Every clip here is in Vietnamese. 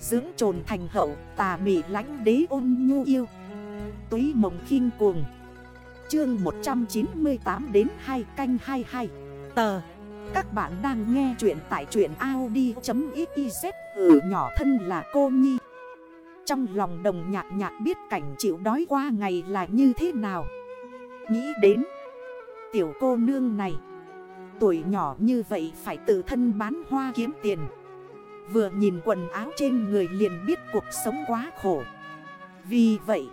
Dưỡng trồn thành hậu, tà mị lánh đế ôn nhu yêu. Túy mộng khinh cuồng. Chương 198 đến 2 canh 22 Tờ. Các bạn đang nghe chuyện tại truyện Audi.xyz Ừ nhỏ thân là cô Nhi. Trong lòng đồng nhạc nhạc biết cảnh chịu đói qua ngày là như thế nào. Nghĩ đến Tiểu cô nương này. Tuổi nhỏ như vậy phải tự thân bán hoa kiếm tiền. Vừa nhìn quần áo trên người liền biết cuộc sống quá khổ. Vì vậy,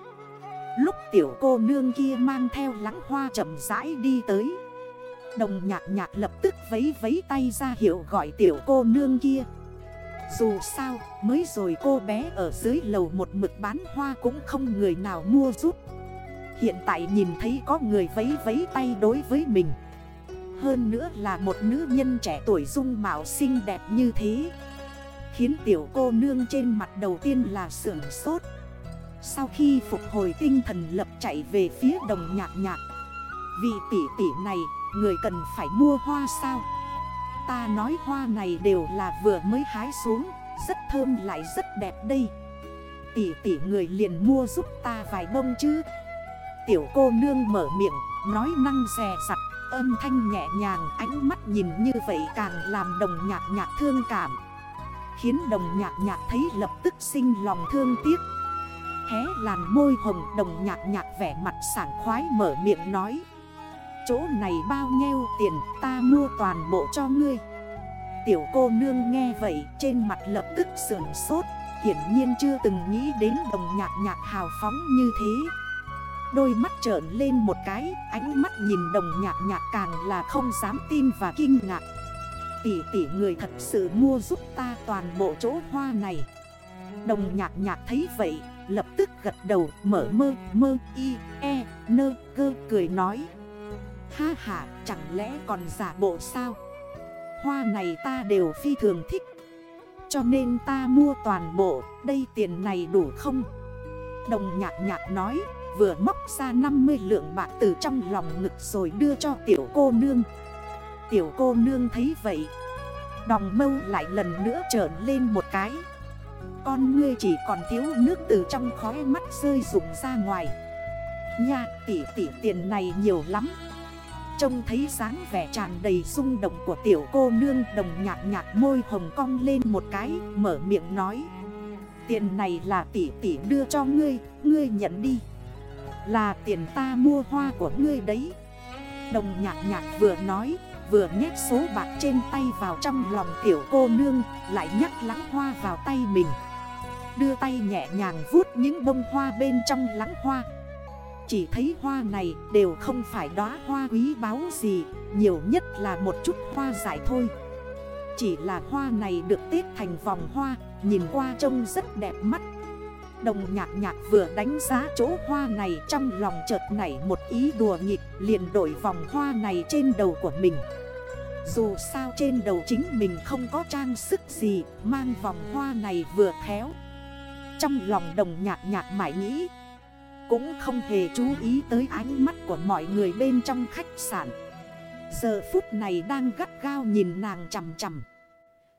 Lúc tiểu cô nương kia mang theo lắng hoa chậm rãi đi tới, Đồng nhạc nhạc lập tức vấy vấy tay ra hiệu gọi tiểu cô nương kia. Dù sao, mới rồi cô bé ở dưới lầu một mực bán hoa cũng không người nào mua giúp. Hiện tại nhìn thấy có người vấy vấy tay đối với mình. Hơn nữa là một nữ nhân trẻ tuổi dung mạo xinh đẹp như thế. Khiến tiểu cô nương trên mặt đầu tiên là sưởng sốt. Sau khi phục hồi tinh thần lập chạy về phía đồng nhạc nhạc, Vì tỷ tỷ này, người cần phải mua hoa sao? Ta nói hoa này đều là vừa mới hái xuống, Rất thơm lại rất đẹp đây. Tỷ tỷ người liền mua giúp ta vài bông chứ. Tiểu cô nương mở miệng, Nói năng rè sặt Âm thanh nhẹ nhàng, ánh mắt nhìn như vậy càng làm đồng nhạc nhạc thương cảm. Khiến đồng nhạc nhạc thấy lập tức sinh lòng thương tiếc. Hé làn môi hồng đồng nhạc nhạc vẻ mặt sảng khoái mở miệng nói, Chỗ này bao nhiêu tiền, ta mua toàn bộ cho ngươi. Tiểu cô nương nghe vậy, trên mặt lập tức sườn sốt, Hiển nhiên chưa từng nghĩ đến đồng nhạc nhạc hào phóng như thế. Đôi mắt trởn lên một cái, Ánh mắt nhìn đồng nhạc nhạc càng là không dám tin và kinh ngạc. Tỷ tỷ người thật sự mua giúp ta toàn bộ chỗ hoa này. Đồng nhạc nhạc thấy vậy, Lập tức gật đầu, mở mơ mơ, y e nơ cơ cười nói. Ha ha, chẳng lẽ còn giả bộ sao? Hoa này ta đều phi thường thích, Cho nên ta mua toàn bộ, Đây tiền này đủ không? Đồng nhạc nhạc nói, Vừa móc ra 50 lượng bạc từ trong lòng ngực rồi đưa cho tiểu cô nương. Tiểu cô nương thấy vậy. Đòng mâu lại lần nữa trởn lên một cái. Con ngươi chỉ còn thiếu nước từ trong khói mắt rơi rụng ra ngoài. Nha tỷ tỷ tiền này nhiều lắm. Trông thấy dáng vẻ tràn đầy rung động của tiểu cô nương đồng nhạc nhạc môi hồng cong lên một cái Mở miệng nói. Tiền này là tỷ tỷ đưa cho ngươi, ngươi nhận đi. Là tiền ta mua hoa của ngươi đấy. Đồng nhạc nhạc vừa nói Vừa nhét số bạc trên tay vào trong lòng tiểu cô nương, Lại nhắc lắng hoa vào tay mình. Đưa tay nhẹ nhàng vuốt những bông hoa bên trong lắng hoa. Chỉ thấy hoa này đều không phải đóa hoa quý báu gì, Nhiều nhất là một chút hoa giải thôi. Chỉ là hoa này được tết thành vòng hoa, Nhìn qua trông rất đẹp mắt. Đồng nhạc nhạc vừa đánh giá chỗ hoa này, trong lòng chợt nảy một ý đùa nghịch, liền đổi vòng hoa này trên đầu của mình. Dù sao trên đầu chính mình không có trang sức gì, mang vòng hoa này vừa khéo. Trong lòng đồng nhạc nhạc mãi nghĩ, Cũng không hề chú ý tới ánh mắt của mọi người bên trong khách sạn. Giờ phút này đang gắt gao nhìn nàng chầm chầm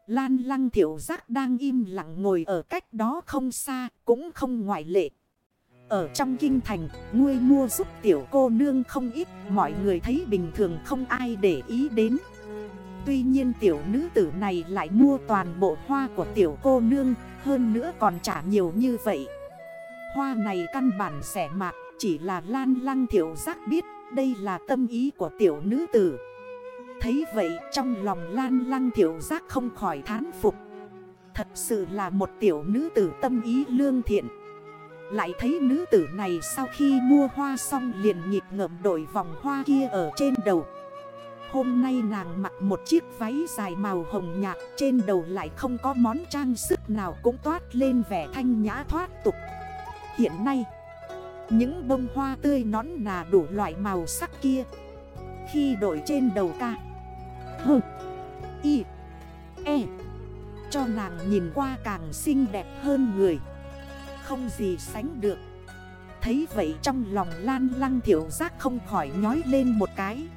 Lan lăng thiểu giác đang im lặng ngồi ở cách đó không xa, cũng không ngoại lệ. Ở trong kinh thành, ngươi mua giúp tiểu cô nương không ít, mọi người thấy bình thường không ai để ý đến. Tuy nhiên tiểu nữ tử này lại mua toàn bộ hoa của tiểu cô nương, hơn nữa còn trả nhiều như vậy. Hoa này căn bản rẻ mạc, chỉ là lan lăng thiểu giác biết đây là tâm ý của tiểu nữ tử. Thấy vậy trong lòng lan lăng thiểu giác không khỏi thán phục. Thật sự là một tiểu nữ tử tâm ý lương thiện. Lại thấy nữ tử này sau khi mua hoa xong liền nhịp ngậm đổi vòng hoa kia ở trên đầu. Hôm nay nàng mặc một chiếc váy dài màu hồng nhạt, Trên đầu lại không có món trang sức nào cũng toát lên vẻ thanh nhã thoát tục. Hiện nay, Những bông hoa tươi nón nà đủ loại màu sắc kia. Khi đổi trên đầu ca Hơ. Y. E. Cho nàng nhìn qua càng xinh đẹp hơn người. Không gì sánh được. Thấy vậy trong lòng lan lăng thiểu giác không khỏi nhói lên một cái.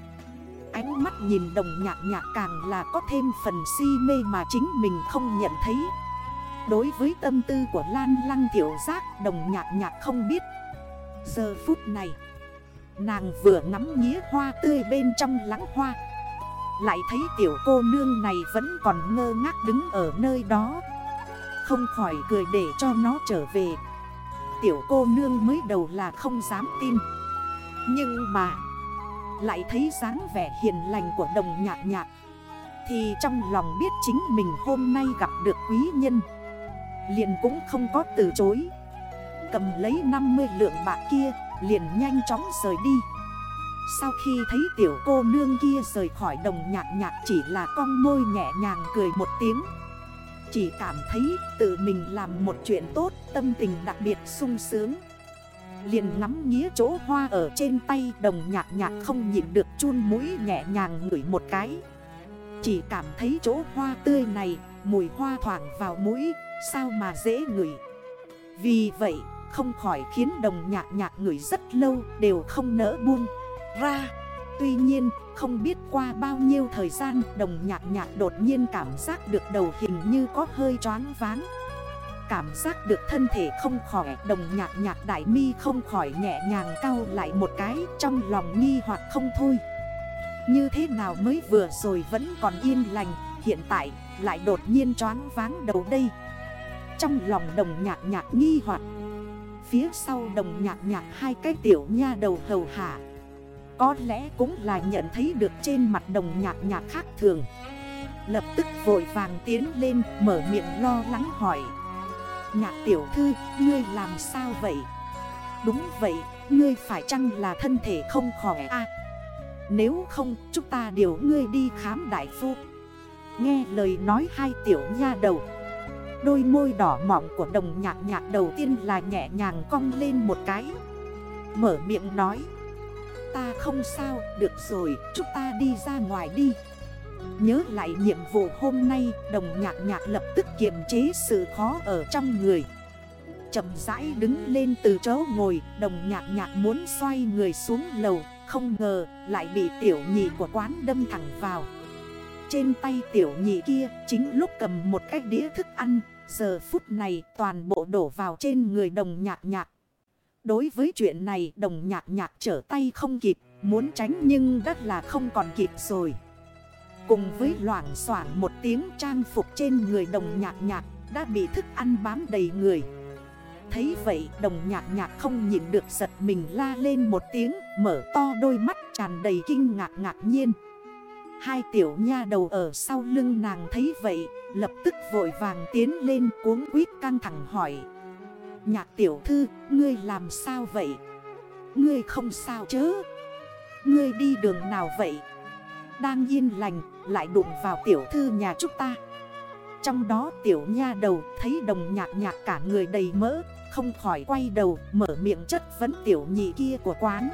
Ánh mắt nhìn đồng nhạc nhạc càng là có thêm phần si mê mà chính mình không nhận thấy. Đối với tâm tư của Lan Lăng Tiểu Giác, đồng nhạc nhạc không biết. Giờ phút này, Nàng vừa ngắm nghĩa hoa tươi bên trong lắng hoa. Lại thấy tiểu cô nương này vẫn còn ngơ ngác đứng ở nơi đó. Không khỏi cười để cho nó trở về. Tiểu cô nương mới đầu là không dám tin. Nhưng mà Lại thấy dáng vẻ hiền lành của đồng nhạc nhạc. Thì trong lòng biết chính mình hôm nay gặp được quý nhân. Liền cũng không có từ chối. Cầm lấy 50 lượng bạc kia, Liền nhanh chóng rời đi. Sau khi thấy tiểu cô nương kia rời khỏi đồng nhạc nhạc Chỉ là con môi nhẹ nhàng cười một tiếng. Chỉ cảm thấy tự mình làm một chuyện tốt, Tâm tình đặc biệt sung sướng. Liền ngắm nghĩa chỗ hoa ở trên tay Đồng nhạc nhạc không nhịn được chun mũi nhẹ nhàng ngửi một cái. Chỉ cảm thấy chỗ hoa tươi này, Mùi hoa thoảng vào mũi, Sao mà dễ ngửi. Vì vậy, không khỏi khiến đồng nhạc nhạc ngửi rất lâu Đều không nỡ buông ra. Tuy nhiên, không biết qua bao nhiêu thời gian, Đồng nhạc nhạc đột nhiên cảm giác được đầu hình như có hơi choáng váng. Cảm giác được thân thể không khỏi Đồng nhạc nhạc đại mi không khỏi nhẹ nhàng cau lại một cái, Trong lòng nghi hoặc không thôi. Như thế nào mới vừa rồi vẫn còn yên lành, Hiện tại lại đột nhiên choáng váng đầu đây. Trong lòng đồng nhạc nhạc nghi hoặc, Phía sau đồng nhạc nhạc hai cái tiểu nha đầu hầu hạ. Có lẽ cũng là nhận thấy được trên mặt đồng nhạc nhạc khác thường. Lập tức vội vàng tiến lên mở miệng lo lắng hỏi. Nhạc tiểu thư, ngươi làm sao vậy? Đúng vậy, ngươi phải chăng là thân thể không khỏe à? Nếu không, chúng ta điều ngươi đi khám đại phu. Nghe lời nói hai tiểu nha đầu. Đôi môi đỏ mỏng của đồng nhạc nhạc đầu tiên là nhẹ nhàng cong lên một cái. Mở miệng nói. Ta không sao, được rồi, chúng ta đi ra ngoài đi. Nhớ lại nhiệm vụ hôm nay Đồng nhạc nhạc lập tức kiềm chế sự khó ở trong người. Chầm rãi đứng lên từ chỗ ngồi Đồng nhạc nhạc muốn xoay người xuống lầu Không ngờ lại bị tiểu nhị của quán đâm thẳng vào. Trên tay tiểu nhị kia chính lúc cầm một cái đĩa thức ăn Giờ phút này toàn bộ đổ vào trên người đồng nhạc nhạc. Đối với chuyện này, đồng nhạc nhạc trở tay không kịp, Muốn tránh nhưng đất là không còn kịp rồi. Cùng với loảng xoảng một tiếng trang phục trên người đồng nhạc nhạc Đã bị thức ăn bám đầy người. Thấy vậy, đồng nhạc nhạc không nhịn được giật mình la lên một tiếng, Mở to đôi mắt tràn đầy kinh ngạc ngạc nhiên. Hai tiểu nha đầu ở sau lưng nàng thấy vậy, Lập tức vội vàng tiến lên cuốn quýt căng thẳng hỏi Nhạc tiểu thư, ngươi làm sao vậy? Ngươi không sao chứ? Ngươi đi đường nào vậy? Đang yên lành, lại đụng vào tiểu thư nhà chúng ta Trong đó tiểu nha đầu thấy đồng nhạc nhạc cả người đầy mỡ Không khỏi quay đầu, mở miệng chất vấn tiểu nhị kia của quán